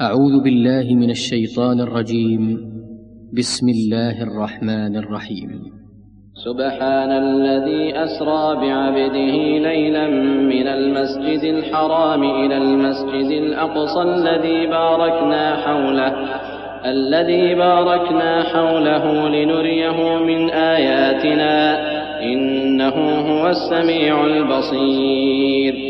أعوذ بالله من الشيطان الرجيم. بسم الله الرحمن الرحيم. سبحان الذي أسرى بعبده ليلا من المسجد الحرام إلى المسجد الأقصى الذي باركنا حوله الذي باركنا حوله لنريه من آياتنا إنه هو السميع البصير.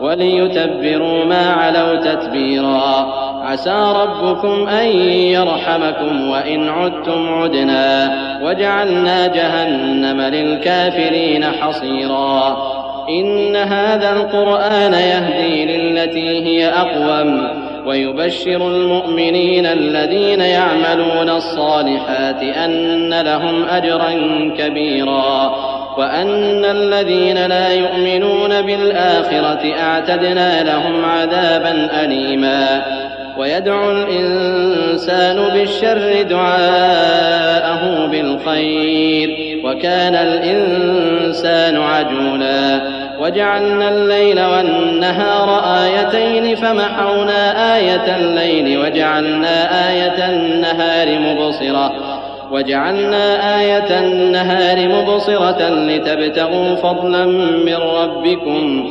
وليتبروا ما علوا تتبيرا. عسى ربكم أن يرحمكم وإن عدتم عدنا. وجعلنا جهنم للكافرين حصيرا. إن هذا القرآن يهدي للتي هي أقوم. ويبشر المؤمنين الذين يعملون الصالحات أن لهم أجرا كبيرا. وأن الذين لا يؤمنون بالآخرة أعتدنا لهم عذابا أليما. ويدعو الإنسان بالشر دعاءه بالخير وكان الإنسان عجولا. وجعلنا الليل والنهار آيتين فمحونا آية الليل وجعلنا آية النهار مبصرة. وجعلنا آية النهار مبصرة لتبتغوا فضلا من ربكم.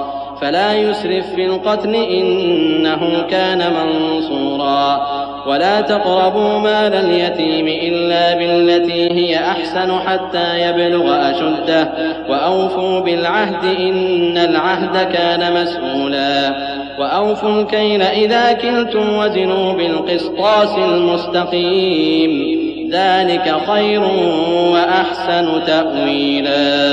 فلا يسرف في القتل إنه كان منصورا. ولا تقربوا مال اليتيم إلا بالتي هي أحسن حتى يبلغ أشده. وأوفوا بالعهد إن العهد كان مسؤولا. وأوفوا الكيل إذا كلتم وزنوا بالقسطاس المستقيم. ذلك خير وأحسن تأويلا.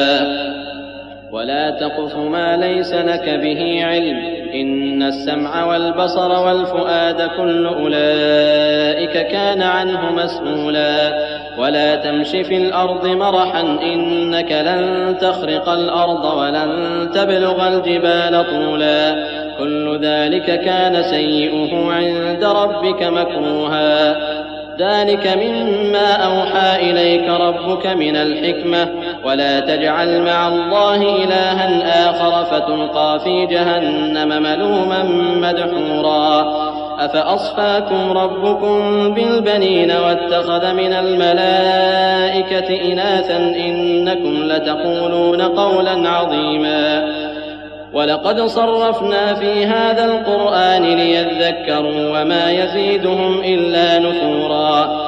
ولا تقف ما ليس لك به علم. إن السمع والبصر والفؤاد كل أولئك كان عنه مسؤولا. ولا تمش في الأرض مرحا إنك لن تخرق الأرض ولن تبلغ الجبال طولا. كل ذلك كان سيئه عند ربك مكروها. ذلك مما أوحى إليك ربك من الحكمة. ولا تجعل مع الله إلها آخر فتلقى في جهنم ملوما مدحورا. أفأصفاكم ربكم بالبنين واتخذ من الملائكة إناثا إنكم لتقولون قولا عظيما. ولقد صرفنا في هذا القرآن ليذكروا وما يزيدهم إلا نفورا.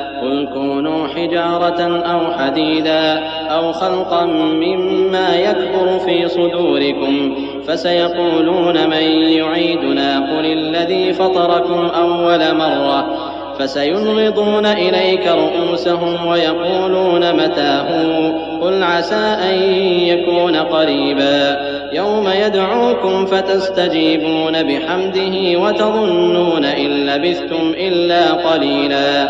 قل كونوا حجارة أو حديدا أو خلقا مما يكبر في صدوركم فسيقولون من يعيدنا قل الذي فطركم أول مرة فسينغضون إليك رؤوسهم ويقولون متاه قل عسى أن يكون قريبا يوم يدعوكم فتستجيبون بحمده وتظنون إن لبثتم إلا قليلا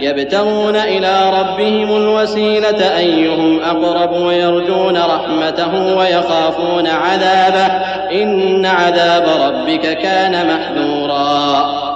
يبتغون إلى ربهم الوسيلة أيهم أقرب ويرجون رحمته ويخافون عذابه إن عذاب ربك كان محذورا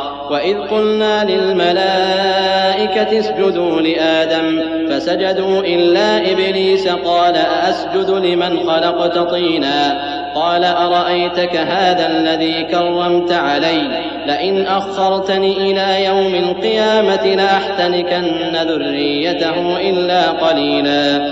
وإذ قلنا للملائكة اسجدوا لآدم فسجدوا إلا إبليس قال أسجد لمن خلقت طينا قال أرأيتك هذا الذي كرمت علي لئن أخرتني إلى يوم القيامة لأحتنكن ذريته إلا قليلا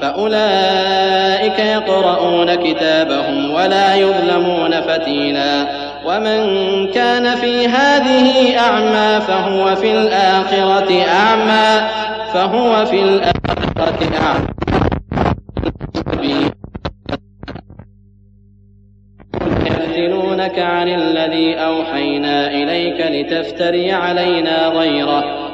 فأولئك يقرؤون كتابهم ولا يظلمون فتيلا. ومن كان في هذه أعمى فهو في الآخرة أعمى. فهو في الآخرة أعمى. يسألونك عن الذي أوحينا إليك لتفتري علينا غيره.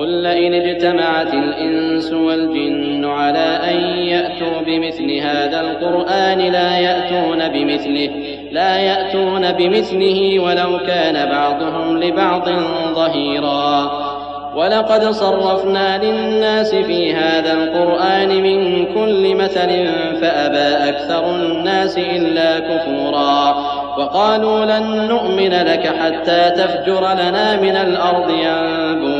قل لئن اجتمعت الإنس والجن على أن يأتوا بمثل هذا القرآن لا يأتون بمثله لا يأتون بمثله ولو كان بعضهم لبعض ظهيرا. ولقد صرفنا للناس في هذا القرآن من كل مثل فأبى أكثر الناس إلا كفورا. وقالوا لن نؤمن لك حتى تفجر لنا من الأرض ينبوعا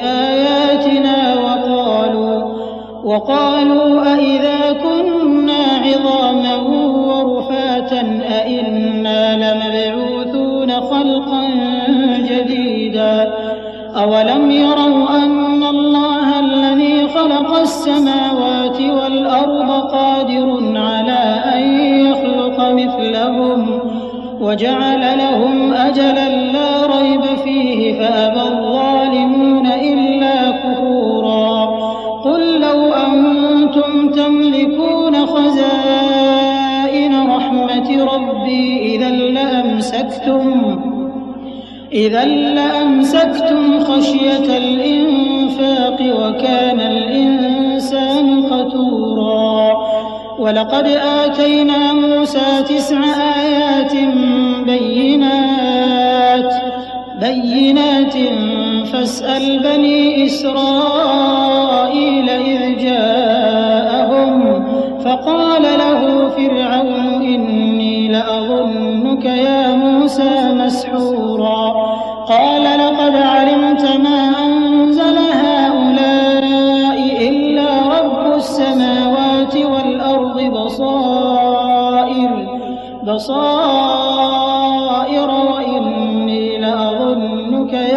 بآياتنا وقالوا وقالوا أئذا كنا عظاما ورفاتا أئنا لمبعوثون خلقا جديدا أولم يروا أن الله الذي خلق السماوات والأرض قادر على أن يخلق مثلهم وجعل لهم أجلا إذا لأمسكتم خشية الإنفاق وكان الإنسان قتورا. ولقد آتينا موسى تسع آيات بينات بينات فاسأل بني إسرائيل.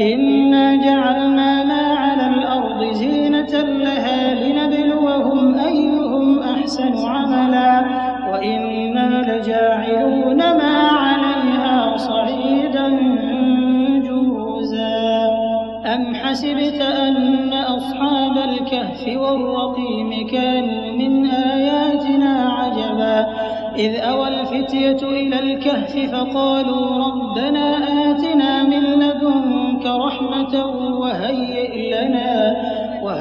إنا جعلنا ما على الأرض زينة لها لنبلوهم أيهم أحسن عملا وإنا لجاعلون ما عليها صعيدا جرزا أم حسبت أن أصحاب الكهف والرقيم كانوا من آياتنا عجبا إذ أوى الفتية إلى الكهف فقالوا ربنا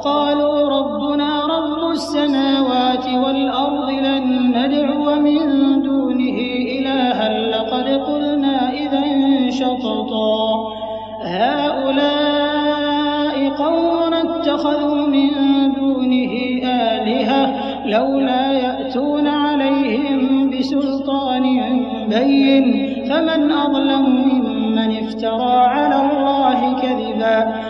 فقالوا ربنا رب السماوات والأرض لن ندعو من دونه إلها لقد قلنا إذا شططا. هؤلاء قوم اتخذوا من دونه آلهة لولا يأتون عليهم بسلطان بين فمن أظلم ممن افترى على الله كذبا.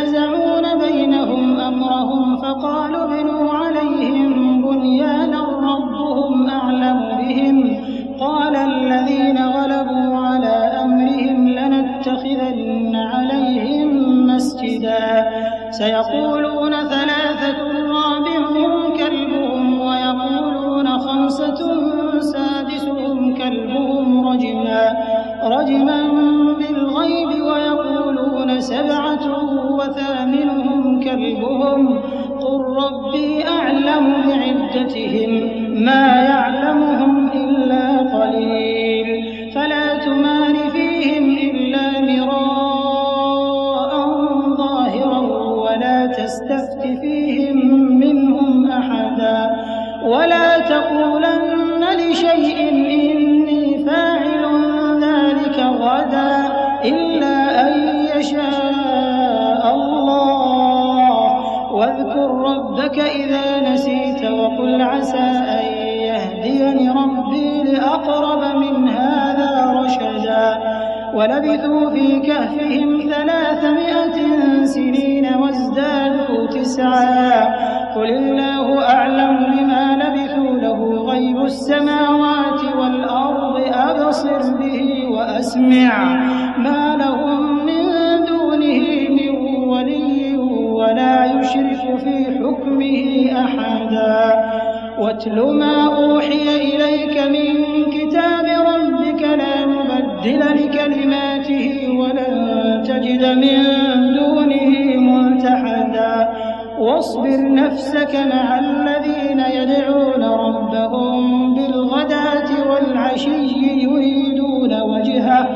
واصبر نفسك مع الذين يدعون ربهم بالغداة والعشي يريدون وجهه.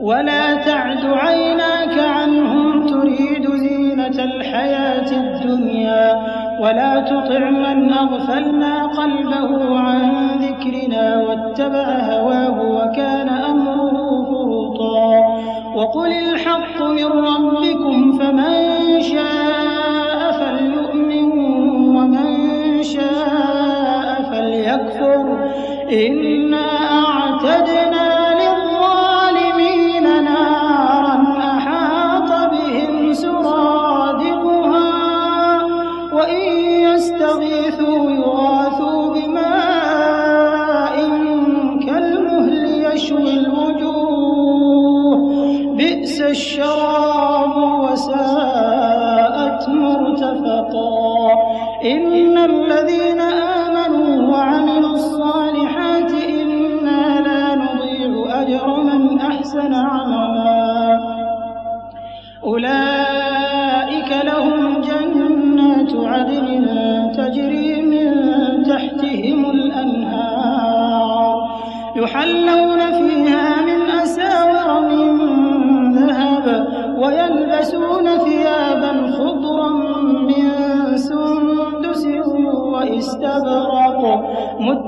ولا تعد عيناك عنهم تريد زينة الحياة الدنيا. ولا تطع من أغفلنا قلبه عن ذكرنا واتبع هواه وكان أمره فرطا. وقل الحق من ربكم فمن شاء in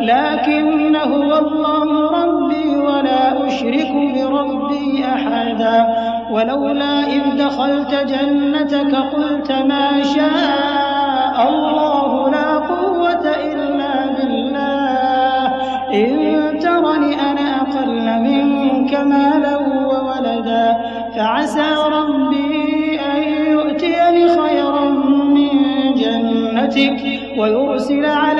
لكن هو الله ربي ولا أشرك بربي أحدا. ولولا إذ دخلت جنتك قلت ما شاء الله لا قوة إلا بالله. إن ترني أنا أقل منك مالا وولدا. فعسى ربي أن يؤتيني خيرا من جنتك ويرسل من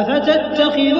أفتتخذونه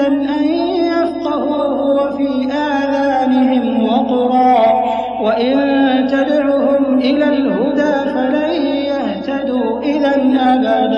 أن يفقهوه وفي آذانهم وقرا. وإن تدعهم إلى الهدى فلن يهتدوا إذا أبدا.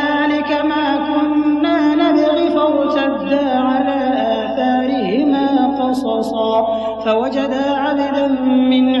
قصصا فوجدا عبدا من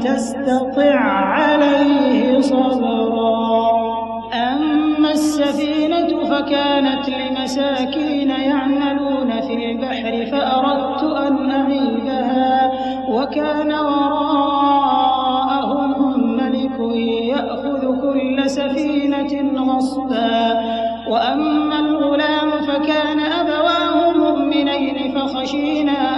تستطع عليه صبرا. أما السفينة فكانت لمساكين يعملون في البحر فأردت أن أعيدها وكان وراءهم ملك يأخذ كل سفينة غصبا. وأما الغلام فكان أبواه مؤمنين فخشينا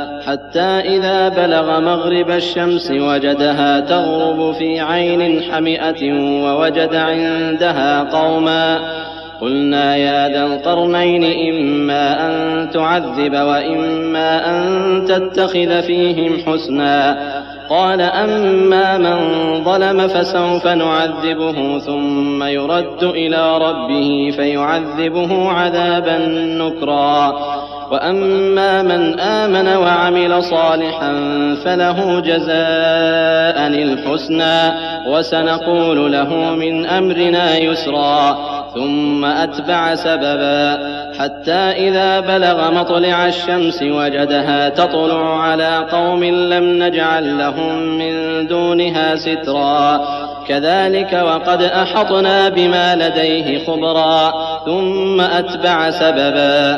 حتى إذا بلغ مغرب الشمس وجدها تغرب في عين حمئة ووجد عندها قوما. قلنا يا ذا القرنين إما أن تعذب وإما أن تتخذ فيهم حسنا. قال أما من ظلم فسوف نعذبه ثم يرد إلى ربه فيعذبه عذابا نكرا. وأما من آمن وعمل صالحا فله جزاء الحسنى وسنقول له من أمرنا يسرا ثم أتبع سببا حتى إذا بلغ مطلع الشمس وجدها تطلع على قوم لم نجعل لهم من دونها سترا كذلك وقد أحطنا بما لديه خبرا ثم أتبع سببا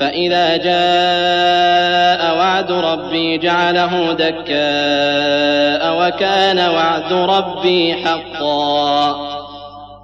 فإذا جاء وعد ربي جعله دكاء وكان وعد ربي حقا.